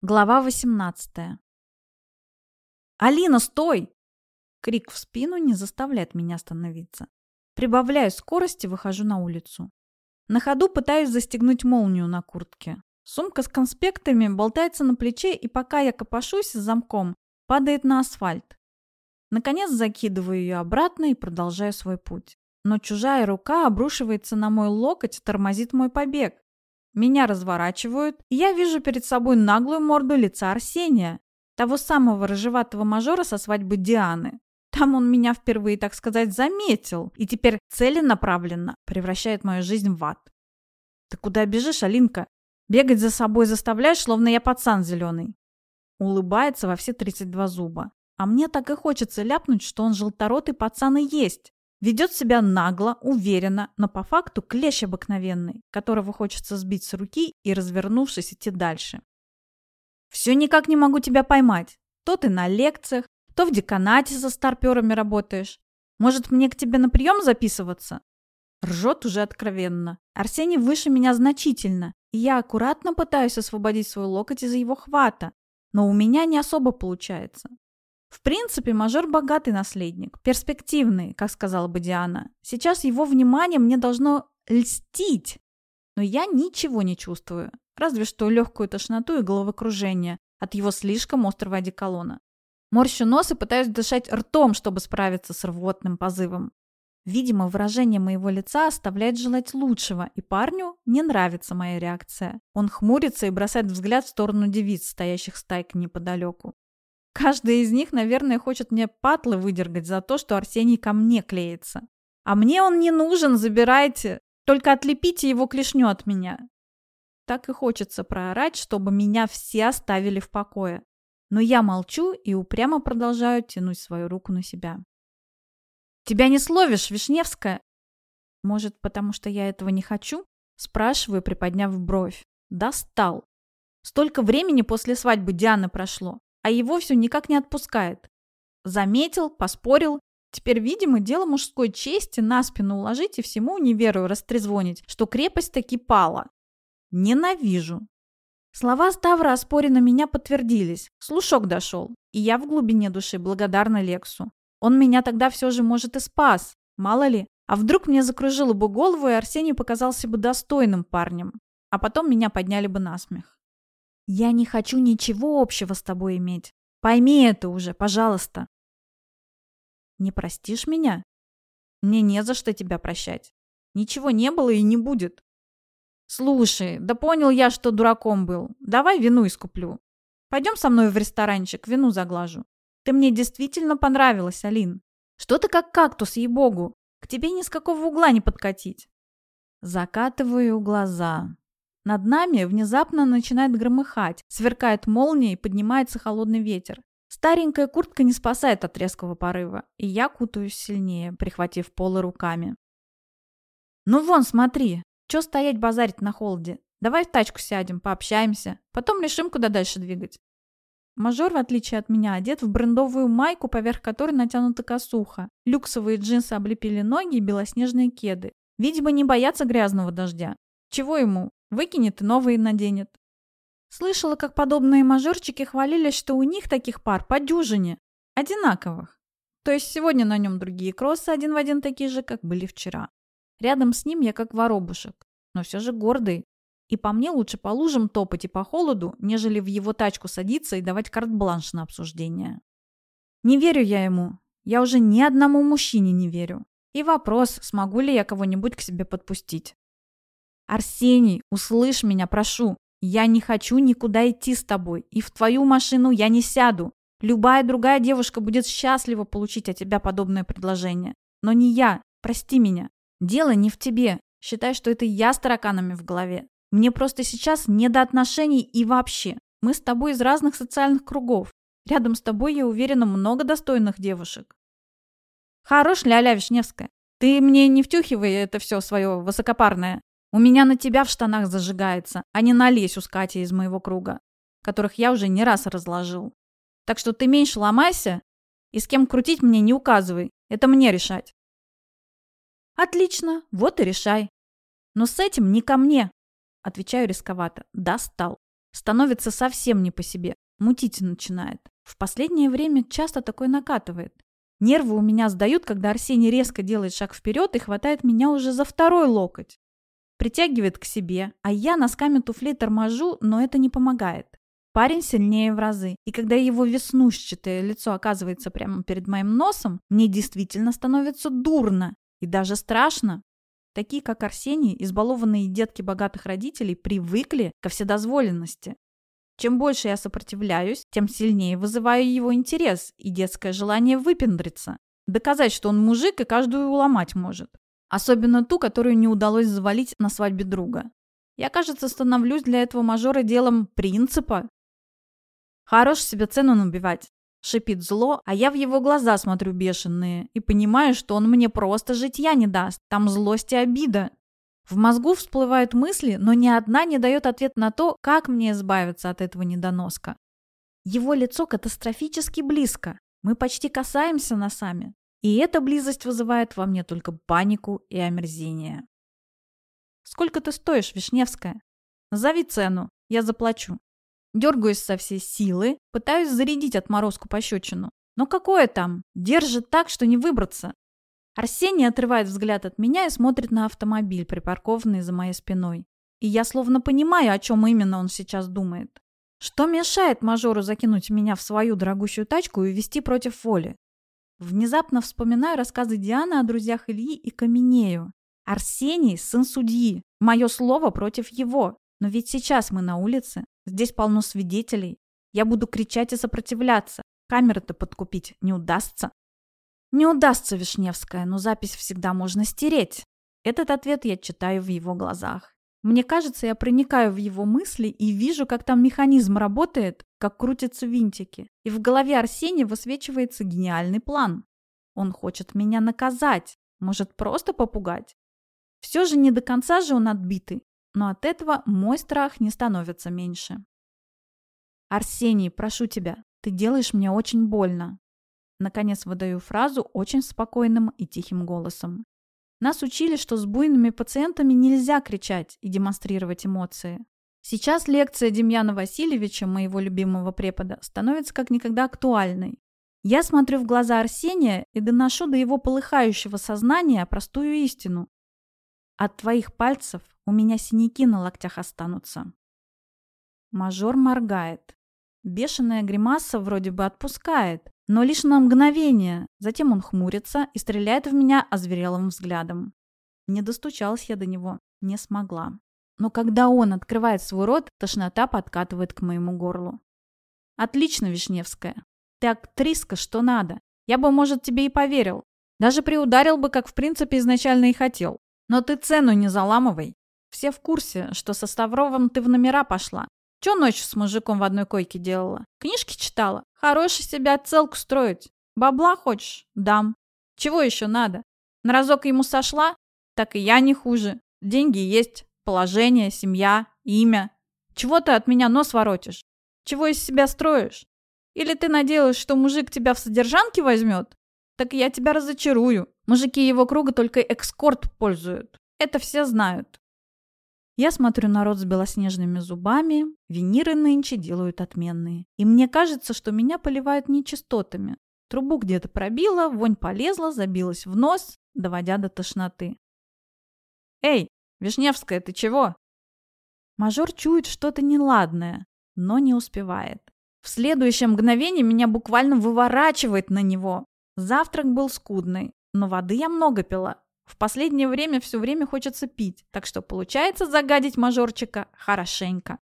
Глава 18. «Алина, стой!» Крик в спину не заставляет меня остановиться. Прибавляю скорости, выхожу на улицу. На ходу пытаюсь застегнуть молнию на куртке. Сумка с конспектами болтается на плече, и пока я копошусь с замком, падает на асфальт. Наконец закидываю ее обратно и продолжаю свой путь. Но чужая рука обрушивается на мой локоть, тормозит мой побег. Меня разворачивают, и я вижу перед собой наглую морду лица Арсения, того самого рыжеватого мажора со свадьбы Дианы. Там он меня впервые, так сказать, заметил, и теперь целенаправленно превращает мою жизнь в ад. Ты куда бежишь, Алинка? Бегать за собой заставляешь, словно я пацан зеленый. Улыбается во все 32 зуба. А мне так и хочется ляпнуть, что он желторотый пацан и есть. Ведет себя нагло, уверенно, но по факту клещ обыкновенный, которого хочется сбить с руки и, развернувшись, идти дальше. Все никак не могу тебя поймать. То ты на лекциях, то в деканате со старперами работаешь. Может, мне к тебе на прием записываться? Ржет уже откровенно. Арсений выше меня значительно, и я аккуратно пытаюсь освободить свой локоть из его хвата, но у меня не особо получается. В принципе, мажор богатый наследник, перспективный, как сказала бы Диана. Сейчас его внимание мне должно льстить. Но я ничего не чувствую, разве что легкую тошноту и головокружение от его слишком острого одеколона. Морщу нос и пытаюсь дышать ртом, чтобы справиться с рвотным позывом. Видимо, выражение моего лица оставляет желать лучшего, и парню не нравится моя реакция. Он хмурится и бросает взгляд в сторону девиц, стоящих стайк неподалеку. Каждая из них, наверное, хочет мне патлы выдергать за то, что Арсений ко мне клеится. А мне он не нужен, забирайте. Только отлепите его клешню от меня. Так и хочется проорать, чтобы меня все оставили в покое. Но я молчу и упрямо продолжаю тянуть свою руку на себя. «Тебя не словишь, Вишневская!» «Может, потому что я этого не хочу?» Спрашиваю, приподняв бровь. «Достал! Столько времени после свадьбы Дианы прошло а его все никак не отпускает. Заметил, поспорил. Теперь, видимо, дело мужской чести на спину уложить и всему универу растрезвонить, что крепость таки пала. Ненавижу. Слова Ставра о споре на меня подтвердились. Слушок дошел. И я в глубине души благодарна Лексу. Он меня тогда все же, может, и спас. Мало ли. А вдруг мне закружило бы голову, и Арсений показался бы достойным парнем. А потом меня подняли бы на смех. Я не хочу ничего общего с тобой иметь. Пойми это уже, пожалуйста. Не простишь меня? Мне не за что тебя прощать. Ничего не было и не будет. Слушай, да понял я, что дураком был. Давай вину искуплю. Пойдем со мной в ресторанчик, вину заглажу. Ты мне действительно понравилась, Алин. Что ты как кактус, ей-богу. К тебе ни с какого угла не подкатить. Закатываю глаза. Над нами внезапно начинает громыхать, сверкает молния и поднимается холодный ветер. Старенькая куртка не спасает от резкого порыва, и я кутаюсь сильнее, прихватив полы руками. «Ну вон, смотри, чё стоять базарить на холоде? Давай в тачку сядем, пообщаемся, потом решим, куда дальше двигать». Мажор, в отличие от меня, одет в брендовую майку, поверх которой натянута косуха. Люксовые джинсы облепили ноги и белоснежные кеды. Видимо, не боятся грязного дождя. Чего ему? Выкинет и новые наденет. Слышала, как подобные мажорчики хвалились, что у них таких пар по дюжине. Одинаковых. То есть сегодня на нем другие кроссы один в один такие же, как были вчера. Рядом с ним я как воробушек, но все же гордый. И по мне лучше по лужам топать и по холоду, нежели в его тачку садиться и давать карт-бланш на обсуждение. Не верю я ему. Я уже ни одному мужчине не верю. И вопрос, смогу ли я кого-нибудь к себе подпустить. «Арсений, услышь меня, прошу. Я не хочу никуда идти с тобой, и в твою машину я не сяду. Любая другая девушка будет счастлива получить от тебя подобное предложение. Но не я. Прости меня. Дело не в тебе. Считай, что это я с тараканами в голове. Мне просто сейчас не до отношений и вообще. Мы с тобой из разных социальных кругов. Рядом с тобой, я уверена, много достойных девушек. Хорош, Ляля Вишневская. Ты мне не втюхивай это все свое высокопарное. У меня на тебя в штанах зажигается, а не на Лесю с Катей из моего круга, которых я уже не раз разложил. Так что ты меньше ломайся и с кем крутить мне не указывай. Это мне решать. Отлично, вот и решай. Но с этим не ко мне. Отвечаю рисковато. Достал. Становится совсем не по себе. Мутить начинает. В последнее время часто такое накатывает. Нервы у меня сдают, когда Арсений резко делает шаг вперед и хватает меня уже за второй локоть. Притягивает к себе, а я носками туфлей торможу, но это не помогает. Парень сильнее в разы, и когда его веснушчатое лицо оказывается прямо перед моим носом, мне действительно становится дурно и даже страшно. Такие, как Арсений, избалованные детки богатых родителей, привыкли ко вседозволенности. Чем больше я сопротивляюсь, тем сильнее вызываю его интерес и детское желание выпендриться. Доказать, что он мужик и каждую уломать может. Особенно ту, которую не удалось завалить на свадьбе друга. Я, кажется, становлюсь для этого мажора делом принципа. Хорош себе цену набивать. Шипит зло, а я в его глаза смотрю бешеные и понимаю, что он мне просто житья не даст. Там злость и обида. В мозгу всплывают мысли, но ни одна не дает ответ на то, как мне избавиться от этого недоноска. Его лицо катастрофически близко. Мы почти касаемся носами. И эта близость вызывает во мне только панику и омерзение. «Сколько ты стоишь, Вишневская?» «Назови цену, я заплачу». Дергаюсь со всей силы, пытаюсь зарядить отморозку пощечину. Но какое там? Держит так, что не выбраться. Арсений отрывает взгляд от меня и смотрит на автомобиль, припаркованный за моей спиной. И я словно понимаю, о чем именно он сейчас думает. Что мешает мажору закинуть меня в свою дорогущую тачку и вести против воли? Внезапно вспоминаю рассказы Дианы о друзьях Ильи и каменею. Арсений – сын судьи. Мое слово против его. Но ведь сейчас мы на улице. Здесь полно свидетелей. Я буду кричать и сопротивляться. Камеры-то подкупить не удастся. Не удастся, Вишневская, но запись всегда можно стереть. Этот ответ я читаю в его глазах. Мне кажется, я проникаю в его мысли и вижу, как там механизм работает, как крутятся винтики. И в голове Арсения высвечивается гениальный план. Он хочет меня наказать, может просто попугать. Все же не до конца же он отбитый, но от этого мой страх не становится меньше. «Арсений, прошу тебя, ты делаешь мне очень больно. Наконец выдаю фразу очень спокойным и тихим голосом. Нас учили, что с буйными пациентами нельзя кричать и демонстрировать эмоции. Сейчас лекция Демьяна Васильевича, моего любимого препода, становится как никогда актуальной. Я смотрю в глаза Арсения и доношу до его полыхающего сознания простую истину. От твоих пальцев у меня синяки на локтях останутся. Мажор моргает. Бешеная гримаса вроде бы отпускает, но лишь на мгновение. Затем он хмурится и стреляет в меня озверелым взглядом. Не достучалась я до него, не смогла. Но когда он открывает свой рот, тошнота подкатывает к моему горлу. Отлично, Вишневская. Ты актриска, что надо. Я бы, может, тебе и поверил. Даже приударил бы, как в принципе изначально и хотел. Но ты цену не заламывай. Все в курсе, что со Ставровым ты в номера пошла. Че ночью с мужиком в одной койке делала? Книжки читала? Хороший себя целку строить. Бабла хочешь? Дам. Чего еще надо? На разок ему сошла? Так и я не хуже. Деньги есть, положение, семья, имя. Чего ты от меня нос воротишь? Чего из себя строишь? Или ты надеялась, что мужик тебя в содержанке возьмет? Так я тебя разочарую. Мужики его круга только экскорт пользуют. Это все знают. Я смотрю на рот с белоснежными зубами, виниры нынче делают отменные. И мне кажется, что меня поливают нечистотами. Трубу где-то пробила, вонь полезла, забилась в нос, доводя до тошноты. «Эй, Вишневская, ты чего?» Мажор чует что-то неладное, но не успевает. В следующее мгновение меня буквально выворачивает на него. Завтрак был скудный, но воды я много пила, в последнее время все время хочется пить, так что получается загадить мажорчика хорошенько.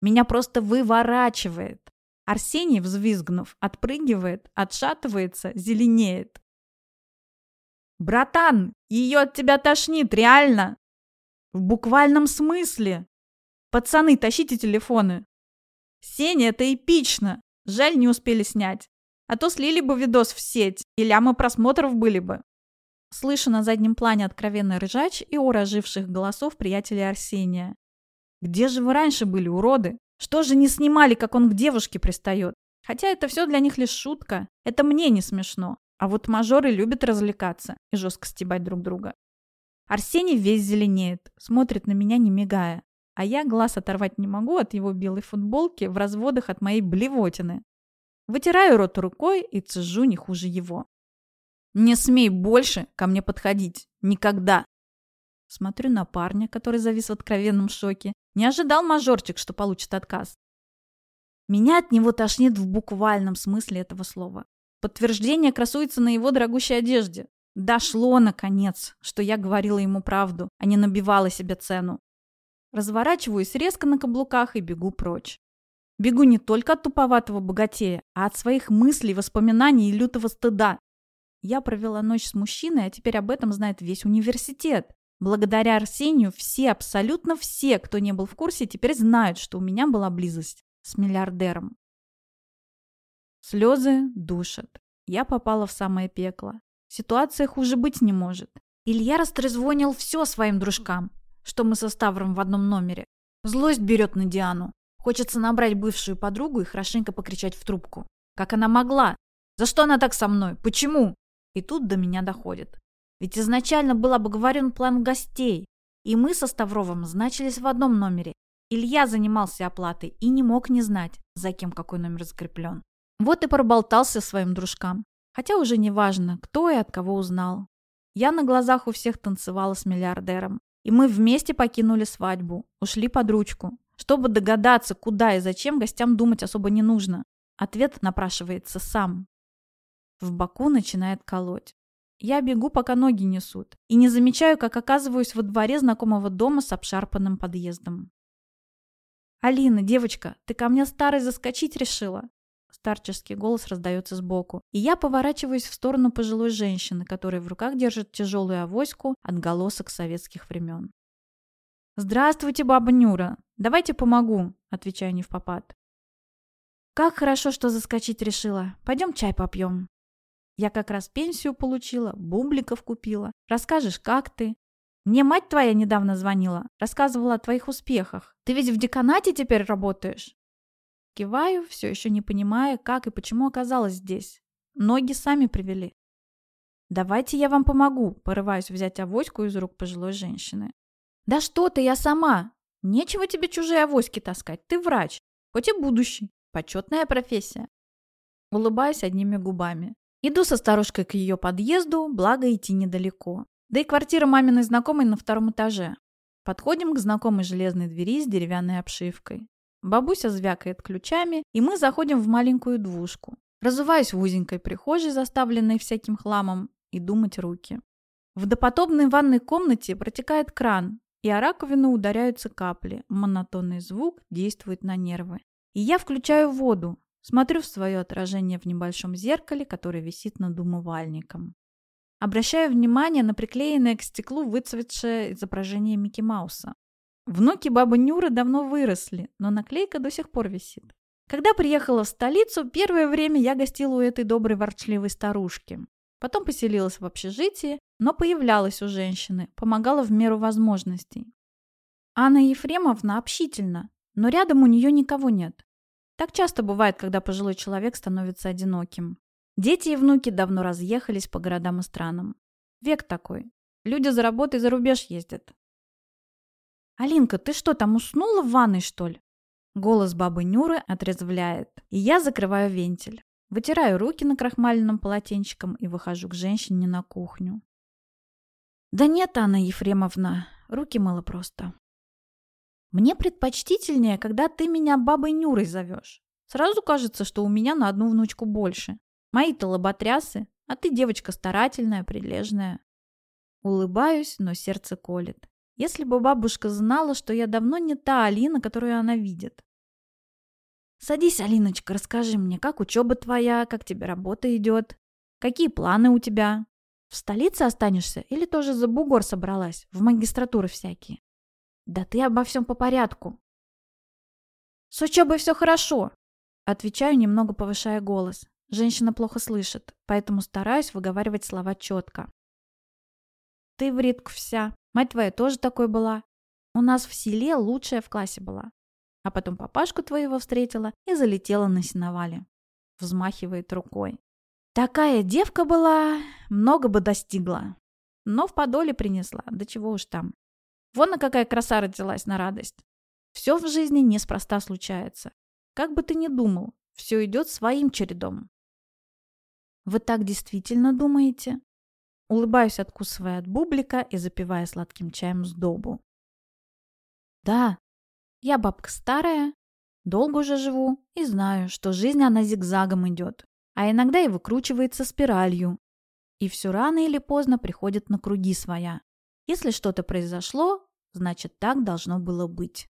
Меня просто выворачивает. Арсений, взвизгнув, отпрыгивает, отшатывается, зеленеет. «Братан, ее от тебя тошнит, реально!» «В буквальном смысле!» «Пацаны, тащите телефоны!» «Сеня, это эпично! Жаль, не успели снять. А то слили бы видос в сеть, и лямы просмотров были бы. Слышу на заднем плане откровенный ржач и ора оживших голосов приятелей Арсения. «Где же вы раньше были, уроды? Что же не снимали, как он к девушке пристает? Хотя это все для них лишь шутка. Это мне не смешно. А вот мажоры любят развлекаться и жестко стебать друг друга. Арсений весь зеленеет, смотрит на меня, не мигая. а я глаз оторвать не могу от его белой футболки в разводах от моей блевотины. Вытираю рот рукой и цежу не хуже его. «Не смей больше ко мне подходить. Никогда!» Смотрю на парня, который завис в откровенном шоке. Не ожидал мажорчик, что получит отказ. Меня от него тошнит в буквальном смысле этого слова. Подтверждение красуется на его дорогущей одежде. Дошло, наконец, что я говорила ему правду, а не набивала себе цену. Разворачиваюсь резко на каблуках и бегу прочь. Бегу не только от туповатого богатея, а от своих мыслей, воспоминаний и лютого стыда. Я провела ночь с мужчиной, а теперь об этом знает весь университет. Благодаря Арсению все, абсолютно все, кто не был в курсе, теперь знают, что у меня была близость с миллиардером. Слезы душат. Я попала в самое пекло. Ситуация хуже быть не может. Илья растрезвонил все своим дружкам, что мы со Ставром в одном номере. Злость берет на Диану. Хочется набрать бывшую подругу и хорошенько покричать в трубку. Как она могла? За что она так со мной? Почему? И тут до меня доходит. Ведь изначально был обговорен план гостей, и мы со Ставровым значились в одном номере. Илья занимался оплатой и не мог не знать, за кем какой номер закреплен. Вот и проболтался своим дружкам. Хотя уже не важно, кто и от кого узнал. Я на глазах у всех танцевала с миллиардером. И мы вместе покинули свадьбу, ушли под ручку. Чтобы догадаться, куда и зачем, гостям думать особо не нужно. Ответ напрашивается сам. В боку начинает колоть. Я бегу, пока ноги несут, и не замечаю, как оказываюсь во дворе знакомого дома с обшарпанным подъездом. «Алина, девочка, ты ко мне старой заскочить решила?» Старческий голос раздается сбоку, и я поворачиваюсь в сторону пожилой женщины, которая в руках держит тяжелую авоську отголосок советских времен. «Здравствуйте, баба Нюра! Давайте помогу!» – отвечаю не в попад. «Как хорошо, что заскочить решила. Пойдем чай попьем». Я как раз пенсию получила, бубликов купила. Расскажешь, как ты? Мне мать твоя недавно звонила, рассказывала о твоих успехах. Ты ведь в деканате теперь работаешь? Киваю, все еще не понимая, как и почему оказалась здесь. Ноги сами привели. «Давайте я вам помогу», – порываюсь взять авоську из рук пожилой женщины. «Да что ты, я сама! Нечего тебе чужие авоськи таскать, ты врач, хоть и будущий, почетная профессия». Улыбаюсь одними губами. Иду со старушкой к ее подъезду, благо идти недалеко. Да и квартира маминой знакомой на втором этаже. Подходим к знакомой железной двери с деревянной обшивкой. Бабуся звякает ключами, и мы заходим в маленькую двушку. Разуваюсь в узенькой прихожей, заставленной всяким хламом, и думать руки. В допотопной ванной комнате протекает кран, и о раковину ударяются капли. Монотонный звук действует на нервы. И я включаю воду, Смотрю в свое отражение в небольшом зеркале, которое висит над умывальником. Обращаю внимание на приклеенное к стеклу выцветшее изображение Микки Мауса. Внуки бабы Нюры давно выросли, но наклейка до сих пор висит. Когда приехала в столицу, первое время я гостила у этой доброй ворчливой старушки. Потом поселилась в общежитии, но появлялась у женщины, помогала в меру возможностей. Анна Ефремовна общительна, но рядом у нее никого нет. Так часто бывает, когда пожилой человек становится одиноким. Дети и внуки давно разъехались по городам и странам. Век такой. Люди за работой за рубеж ездят. «Алинка, ты что, там уснула в ванной, что ли?» Голос бабы Нюры отрезвляет, и я закрываю вентиль. Вытираю руки на крахмаленном полотенчиком и выхожу к женщине на кухню. «Да нет, Анна Ефремовна, руки мыло просто. Мне предпочтительнее, когда ты меня бабой Нюрой зовешь. Сразу кажется, что у меня на одну внучку больше. Мои-то лоботрясы, а ты девочка старательная, прилежная. Улыбаюсь, но сердце колет. Если бы бабушка знала, что я давно не та Алина, которую она видит. Садись, Алиночка, расскажи мне, как учеба твоя, как тебе работа идет, какие планы у тебя. В столице останешься или тоже за бугор собралась, в магистратуры всякие? Да ты обо всем по порядку. С учебой все хорошо. Отвечаю, немного повышая голос. Женщина плохо слышит, поэтому стараюсь выговаривать слова четко. Ты в Ритку вся. Мать твоя тоже такой была. У нас в селе лучшая в классе была. А потом папашку твоего встретила и залетела на сеновале. Взмахивает рукой. Такая девка была, много бы достигла. Но в подоле принесла, да чего уж там. Вон на какая краса родилась на радость. Все в жизни неспроста случается. Как бы ты ни думал, все идет своим чередом. Вы так действительно думаете? Улыбаюсь, откусывая от бублика и запивая сладким чаем с добу. Да, я бабка старая, долго уже живу и знаю, что жизнь она зигзагом идет, а иногда и выкручивается спиралью. И все рано или поздно приходит на круги своя. Если что-то произошло, значит так должно было быть.